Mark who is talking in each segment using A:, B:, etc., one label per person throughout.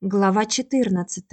A: Глава 14.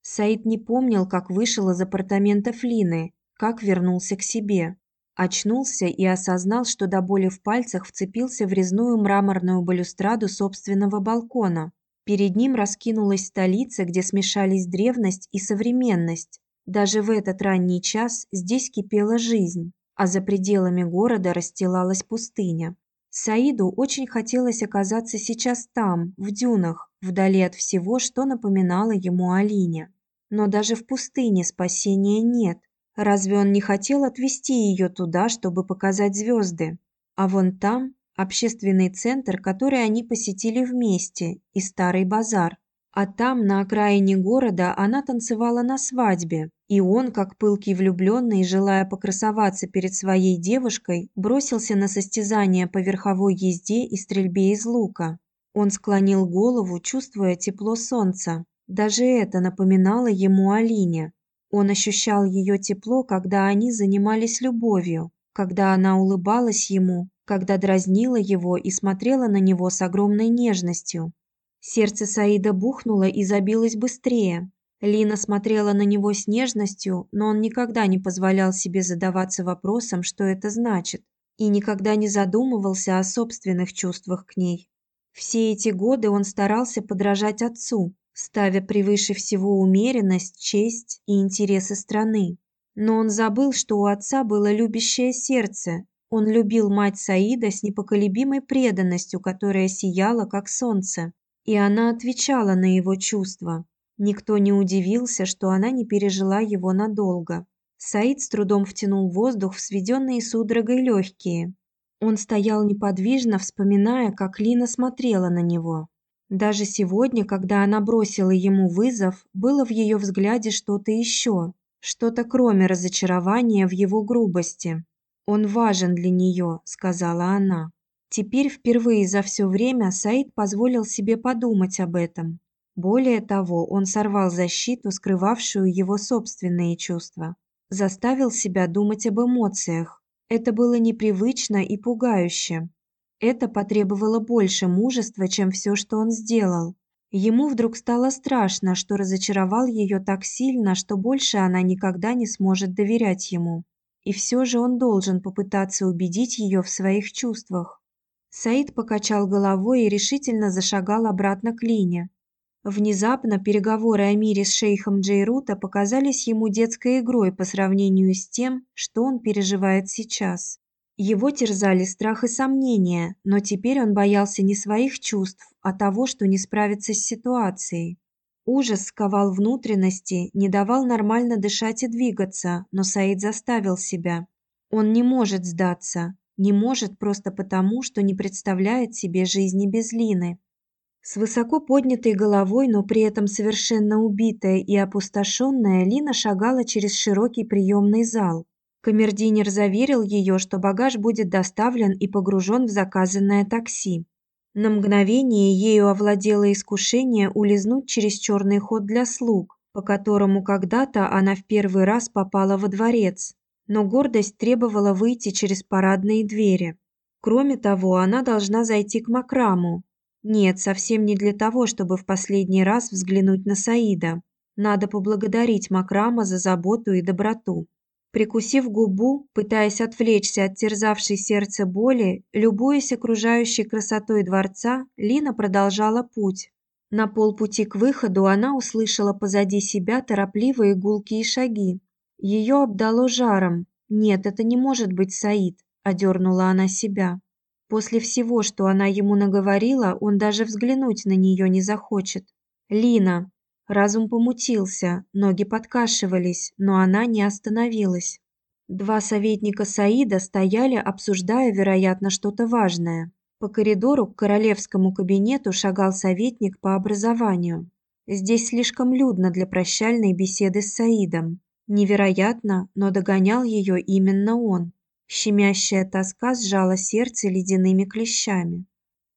A: Саид не помнил, как вышел из апартаментов Лины, как вернулся к себе. Очнулся и осознал, что до боли в пальцах вцепился в резную мраморную балюстраду собственного балкона. Перед ним раскинулась столица, где смешались древность и современность. Даже в этот ранний час здесь кипела жизнь, а за пределами города расстилалась пустыня. Саиду очень хотелось оказаться сейчас там, в дюнах, вдали от всего, что напоминало ему о Лине. Но даже в пустыне спасения нет. Разве он не хотел отвезти ее туда, чтобы показать звезды? А вон там общественный центр, который они посетили вместе, и старый базар. А там, на окраине города, она танцевала на свадьбе, и он, как пылкий влюбленный, желая покрасоваться перед своей девушкой, бросился на состязание по верховой езде и стрельбе из лука. Он склонил голову, чувствуя тепло солнца. Даже это напоминало ему о Лине. Он ощущал ее тепло, когда они занимались любовью, когда она улыбалась ему, когда дразнила его и смотрела на него с огромной нежностью. Сердце Саида бухнуло и забилось быстрее. Лина смотрела на него с нежностью, но он никогда не позволял себе задаваться вопросом, что это значит, и никогда не задумывался о собственных чувствах к ней. Все эти годы он старался подражать отцу, ставя превыше всего умеренность, честь и интересы страны. Но он забыл, что у отца было любящее сердце. Он любил мать Саида с непоколебимой преданностью, которая сияла как солнце. И она отвечала на его чувства. Никто не удивился, что она не пережила его надолго. Саид с трудом втянул воздух в сведенные судорогой легкие. Он стоял неподвижно, вспоминая, как Лина смотрела на него. Даже сегодня, когда она бросила ему вызов, было в ее взгляде что-то еще, что-то кроме разочарования в его грубости. Он важен для нее», — сказала она. Теперь впервые за все время Саид позволил себе подумать об этом. Более того, он сорвал защиту, скрывавшую его собственные чувства. Заставил себя думать об эмоциях. Это было непривычно и пугающе. Это потребовало больше мужества, чем все, что он сделал. Ему вдруг стало страшно, что разочаровал ее так сильно, что больше она никогда не сможет доверять ему. И все же он должен попытаться убедить ее в своих чувствах. Саид покачал головой и решительно зашагал обратно к Лине. Внезапно переговоры о мире с шейхом Джейрута показались ему детской игрой по сравнению с тем, что он переживает сейчас. Его терзали страх и сомнения, но теперь он боялся не своих чувств, а того, что не справится с ситуацией. Ужас сковал внутренности, не давал нормально дышать и двигаться, но Саид заставил себя. Он не может сдаться, не может просто потому, что не представляет себе жизни без Лины. С высоко поднятой головой, но при этом совершенно убитая и опустошенная, Лина шагала через широкий приемный зал. Камердинер заверил ее, что багаж будет доставлен и погружен в заказанное такси. На мгновение ею овладело искушение улизнуть через черный ход для слуг, по которому когда-то она в первый раз попала во дворец но гордость требовала выйти через парадные двери. Кроме того, она должна зайти к Макраму. Нет, совсем не для того, чтобы в последний раз взглянуть на Саида. Надо поблагодарить Макрама за заботу и доброту. Прикусив губу, пытаясь отвлечься от терзавшей сердце боли, любуясь окружающей красотой дворца, Лина продолжала путь. На полпути к выходу она услышала позади себя торопливые гулкие шаги. Ее обдало жаром. Нет, это не может быть Саид, одернула она себя. После всего, что она ему наговорила, он даже взглянуть на нее не захочет. Лина. Разум помутился, ноги подкашивались, но она не остановилась. Два советника Саида стояли, обсуждая, вероятно, что-то важное. По коридору к королевскому кабинету шагал советник по образованию. Здесь слишком людно для прощальной беседы с Саидом. Невероятно, но догонял ее именно он. Щемящая тоска сжала сердце ледяными клещами.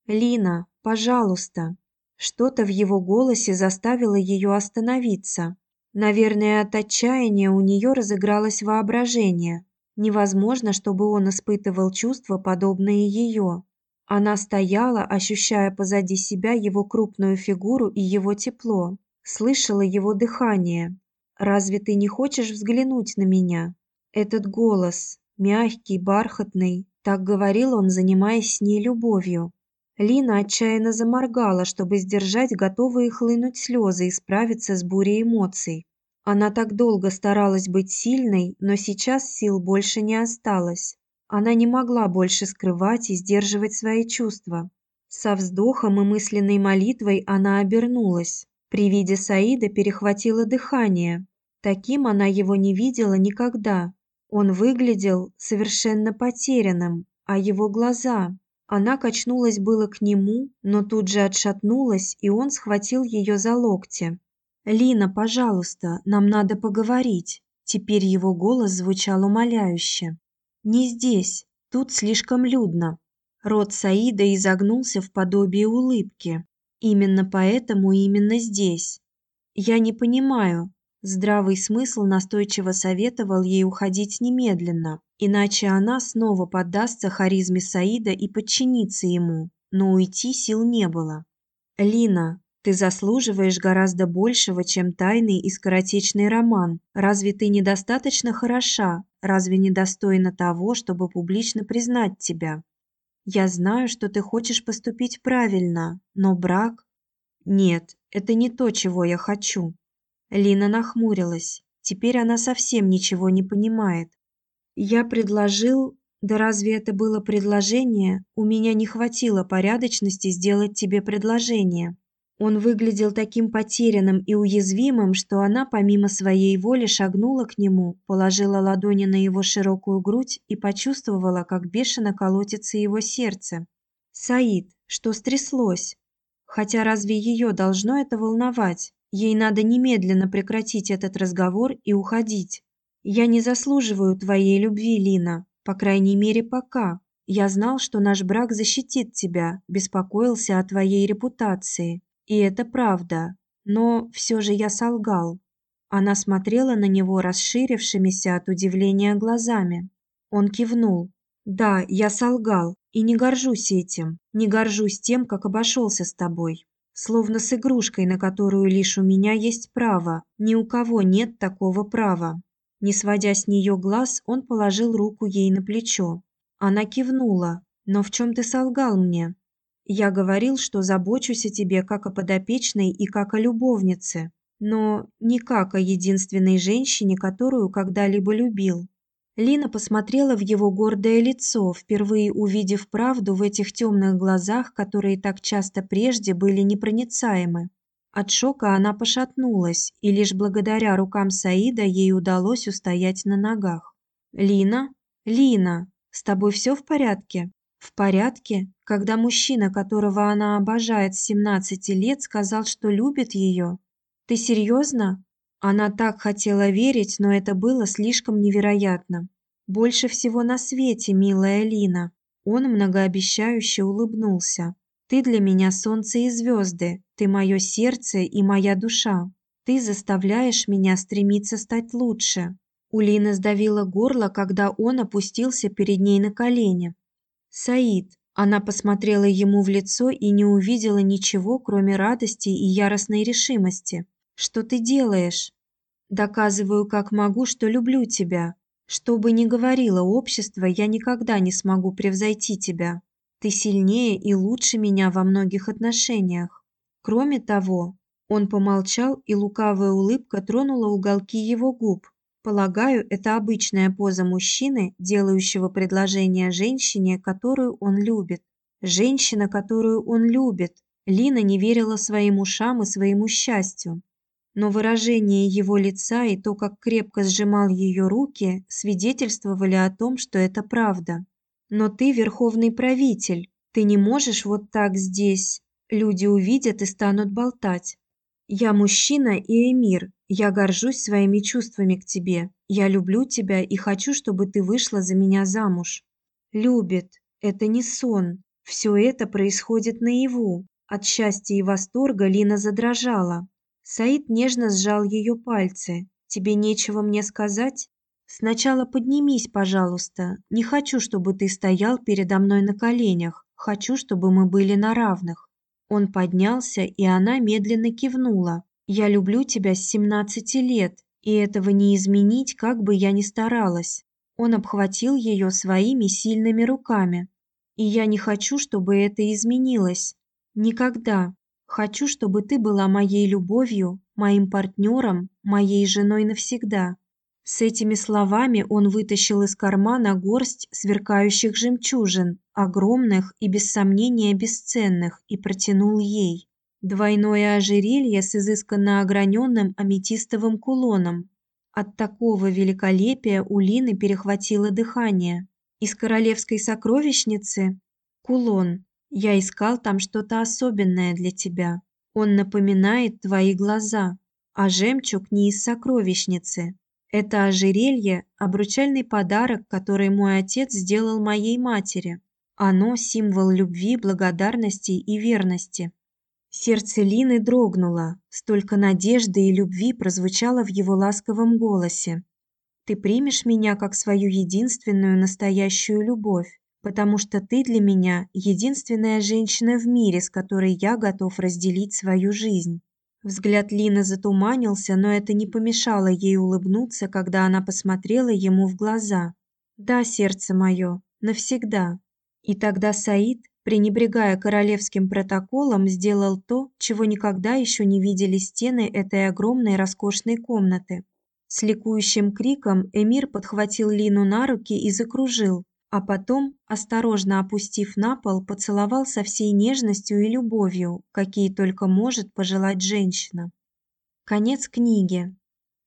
A: «Лина, пожалуйста!» Что-то в его голосе заставило ее остановиться. Наверное, от отчаяния у нее разыгралось воображение. Невозможно, чтобы он испытывал чувства, подобные ее. Она стояла, ощущая позади себя его крупную фигуру и его тепло, слышала его дыхание. Разве ты не хочешь взглянуть на меня? Этот голос, мягкий, бархатный, так говорил он, занимаясь с ней любовью. Лина отчаянно заморгала, чтобы сдержать готовые хлынуть слезы и справиться с бурей эмоций. Она так долго старалась быть сильной, но сейчас сил больше не осталось. Она не могла больше скрывать и сдерживать свои чувства. Со вздохом и мысленной молитвой она обернулась. При виде Саида перехватило дыхание. Таким она его не видела никогда. Он выглядел совершенно потерянным, а его глаза... Она качнулась было к нему, но тут же отшатнулась, и он схватил ее за локти. «Лина, пожалуйста, нам надо поговорить». Теперь его голос звучал умоляюще. «Не здесь, тут слишком людно». Рот Саида изогнулся в подобие улыбки. «Именно поэтому именно здесь. Я не понимаю». Здравый смысл настойчиво советовал ей уходить немедленно, иначе она снова поддастся харизме Саида и подчинится ему, но уйти сил не было. «Лина, ты заслуживаешь гораздо большего, чем тайный и скоротечный роман. Разве ты недостаточно хороша? Разве не достойна того, чтобы публично признать тебя? Я знаю, что ты хочешь поступить правильно, но брак Нет, это не то, чего я хочу. Лина нахмурилась. Теперь она совсем ничего не понимает. Я предложил, да разве это было предложение? У меня не хватило порядочности сделать тебе предложение. Он выглядел таким потерянным и уязвимым, что она помимо своей воли шагнула к нему, положила ладони на его широкую грудь и почувствовала, как бешено колотится его сердце. Саид, что стряслось? Хотя разве ее должно это волновать? Ей надо немедленно прекратить этот разговор и уходить. Я не заслуживаю твоей любви, Лина, по крайней мере, пока. Я знал, что наш брак защитит тебя, беспокоился о твоей репутации. И это правда, но все же я солгал. Она смотрела на него расширившимися от удивления глазами. Он кивнул. Да, я солгал и не горжусь этим. Не горжусь тем, как обошелся с тобой. Словно с игрушкой, на которую лишь у меня есть право. Ни у кого нет такого права. Не сводя с нее глаз, он положил руку ей на плечо. Она кивнула. Но в чем ты солгал мне? Я говорил, что забочусь о тебе как о подопечной и как о любовнице, но не как о единственной женщине, которую когда-либо любил. Лина посмотрела в его гордое лицо, впервые увидев правду в этих темных глазах, которые так часто прежде были непроницаемы. От шока она пошатнулась, и лишь благодаря рукам Саида ей удалось устоять на ногах. Лина, Лина, с тобой все в порядке? В порядке, когда мужчина, которого она обожает с 17 лет, сказал, что любит ее? Ты серьезно? Она так хотела верить, но это было слишком невероятно. Больше всего на свете, милая Лина. Он многообещающе улыбнулся. Ты для меня солнце и звезды, ты мое сердце и моя душа. Ты заставляешь меня стремиться стать лучше. У Лины сдавило горло, когда он опустился перед ней на колени. Саид. Она посмотрела ему в лицо и не увидела ничего, кроме радости и яростной решимости. Что ты делаешь? Доказываю, как могу, что люблю тебя. Что бы ни говорило общество, я никогда не смогу превзойти тебя. Ты сильнее и лучше меня во многих отношениях. Кроме того, он помолчал, и лукавая улыбка тронула уголки его губ. Полагаю, это обычная поза мужчины, делающего предложение женщине, которую он любит. Женщина, которую он любит. Лина не верила своим ушам и своему счастью. Но выражение его лица и то, как крепко сжимал ее руки, свидетельствовали о том, что это правда. Но ты верховный правитель. Ты не можешь вот так здесь. Люди увидят и станут болтать. Я мужчина и эмир. Я горжусь своими чувствами к тебе. Я люблю тебя и хочу, чтобы ты вышла за меня замуж. Любит. Это не сон. Все это происходит наяву. От счастья и восторга Лина задрожала. Саид нежно сжал ее пальцы. Тебе нечего мне сказать? Сначала поднимись, пожалуйста. Не хочу, чтобы ты стоял передо мной на коленях. Хочу, чтобы мы были на равных. Он поднялся, и она медленно кивнула. Я люблю тебя с 17 лет, и этого не изменить, как бы я ни старалась. Он обхватил ее своими сильными руками. И я не хочу, чтобы это изменилось. Никогда. Хочу, чтобы ты была моей любовью, моим партнером, моей женой навсегда. С этими словами он вытащил из кармана горсть сверкающих жемчужин, огромных и без сомнения бесценных, и протянул ей. Двойное ожерелье с изысканно ограненным аметистовым кулоном. От такого великолепия у Лины перехватило дыхание. Из королевской сокровищницы кулон. Я искал там что-то особенное для тебя. Он напоминает твои глаза, а жемчуг не из сокровищницы. Это ожерелье – обручальный подарок, который мой отец сделал моей матери. Оно – символ любви, благодарности и верности. Сердце Лины дрогнуло, столько надежды и любви прозвучало в его ласковом голосе. «Ты примешь меня как свою единственную настоящую любовь, потому что ты для меня единственная женщина в мире, с которой я готов разделить свою жизнь». Взгляд Лины затуманился, но это не помешало ей улыбнуться, когда она посмотрела ему в глаза. «Да, сердце мое, навсегда». И тогда Саид, пренебрегая королевским протоколом, сделал то, чего никогда еще не видели стены этой огромной роскошной комнаты. С ликующим криком Эмир подхватил Лину на руки и закружил, а потом, осторожно опустив на пол, поцеловал со всей нежностью и любовью, какие только может пожелать женщина. Конец книги.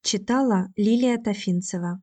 A: Читала Лилия Тафинцева.